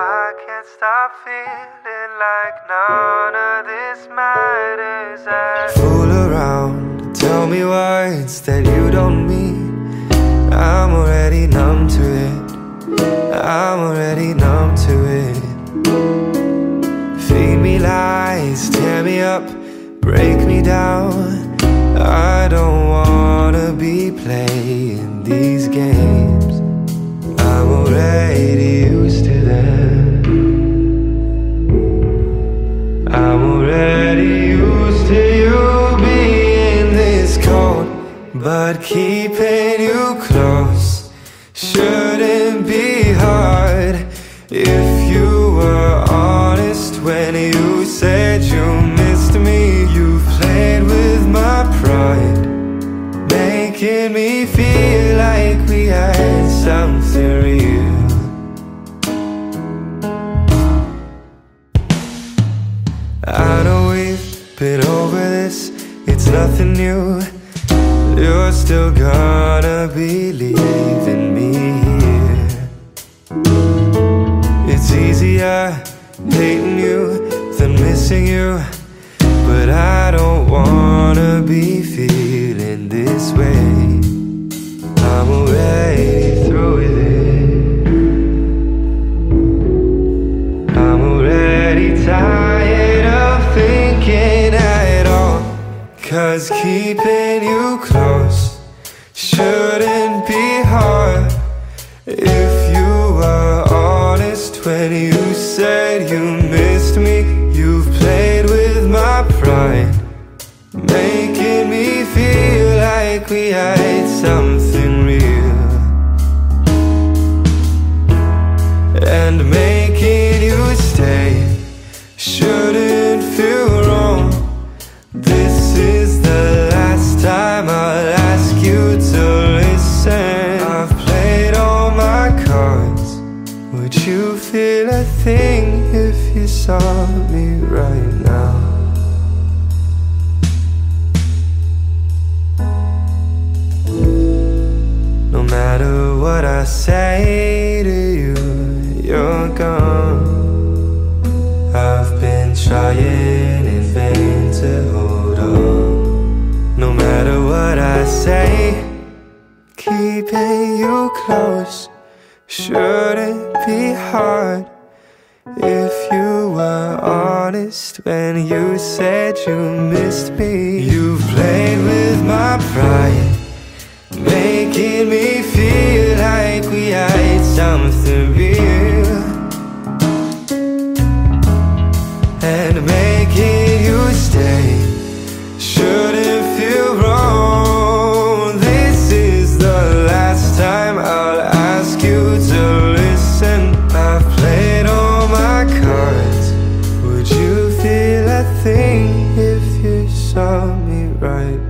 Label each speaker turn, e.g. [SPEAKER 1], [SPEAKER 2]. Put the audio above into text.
[SPEAKER 1] I can't stop feeling like none of this matters. I fool around, tell me words that you don't mean. I'm already numb to it. I'm already numb to it. Feed me lies, tear me up, break me down. I don't wanna be playing these games. Already used to them. I'm already used to you being this cold, but keeping you close shouldn't be hard. If you were honest when you said you missed me, you played with my pride, making me feel like we had something nothing new. You're still gonna be leaving me here. It's easier hating you than missing you. But I don't wanna be feeling this way. I'm already through with it. Cause keeping you close shouldn't be hard. If you were honest when you said you missed me, you've played with my pride, making me feel like we had something Would you feel a thing if you saw me right now? No matter what I say to you, you're gone. I've been trying in vain to hold on. No matter what I say, keeping you close Shouldn't be hard if you were honest when you said you missed me. You played with my pride, making me feel like we had something real. And thing if you saw me right